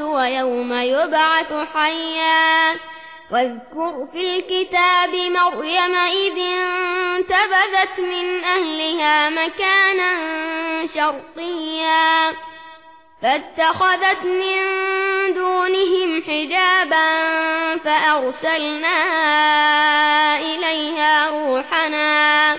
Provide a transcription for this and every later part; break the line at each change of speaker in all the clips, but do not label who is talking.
ويوم يبعث حيا. واذكر في الكتاب مريم إذ انتبذت من أهلها مكانا شرقيا. فاتخذت من دونهم حجابا فأرسلنا إليها روحنا.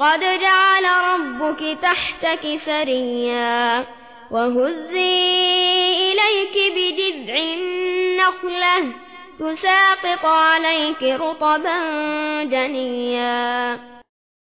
قد جعل ربك تحتك سريا وهزي إليك بجذع النخلة تساقط عليك رطبا جنيا